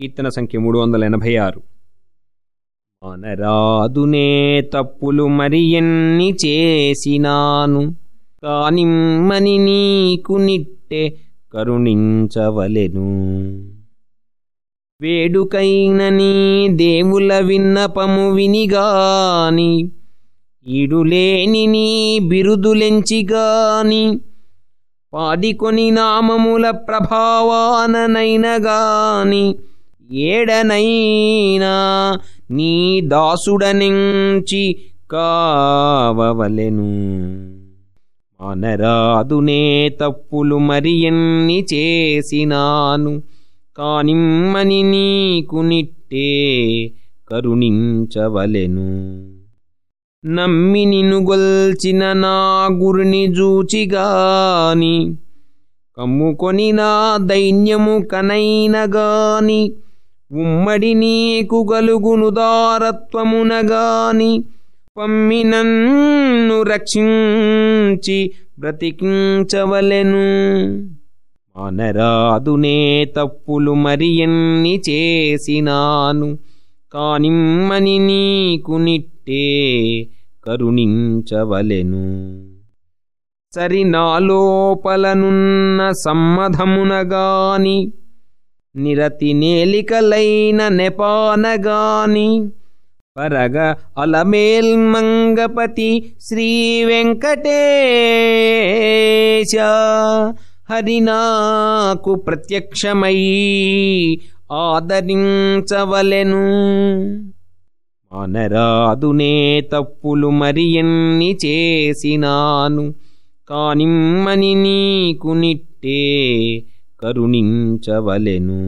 కీర్తన సంఖ్య మూడు వందల ఎనభై ఆరు అనరాదునే తప్పులు మరి ఎన్ని చేసినాను? కానిమ్మని నీకు నిట్టే కరుణించవలెను. వేడుకైన నీ దేవుల విన్నపము వినిగాని ఈడులేని నీ బిరుదులెంచిగాని పాడికొని నామముల ప్రభావాననైన గాని ఏడనైనా నీ దాసుడనించి కావవలెను. మానరాదునే తప్పులు మరి ఎన్ని చేసినాను. కానిమ్మని నీకు నిట్టే కరుణించవలెను. నమ్మి నినుగొల్చిన నా గురిని జూచిగాని కమ్ముకొని నా దైన్యము కనైనగాని ఉమ్మడి నీకు గలుగును దారత్వమునగాని పమ్మినన్ను రక్షించి బ్రతికించవలెను. మానరాదునే తప్పులు మరి ఎన్ని చేసినాను కానిమ్మని నీకు నిట్టే కరుణించవలెను. సరి నాలోపలనున్న సమ్మధమునగాని నిరతి నేలికలైన నెపానగాని. పరగ అలమేల్మంగపతి శ్రీ వెంకటేశ. హరి నాకు ప్రత్యక్షమై ఆదరించవలెను. మానరాదునే తప్పులు మరి ఎన్ని చేసినాను. కానిమ్మని నీకు నిట్టే కరుణించవలెను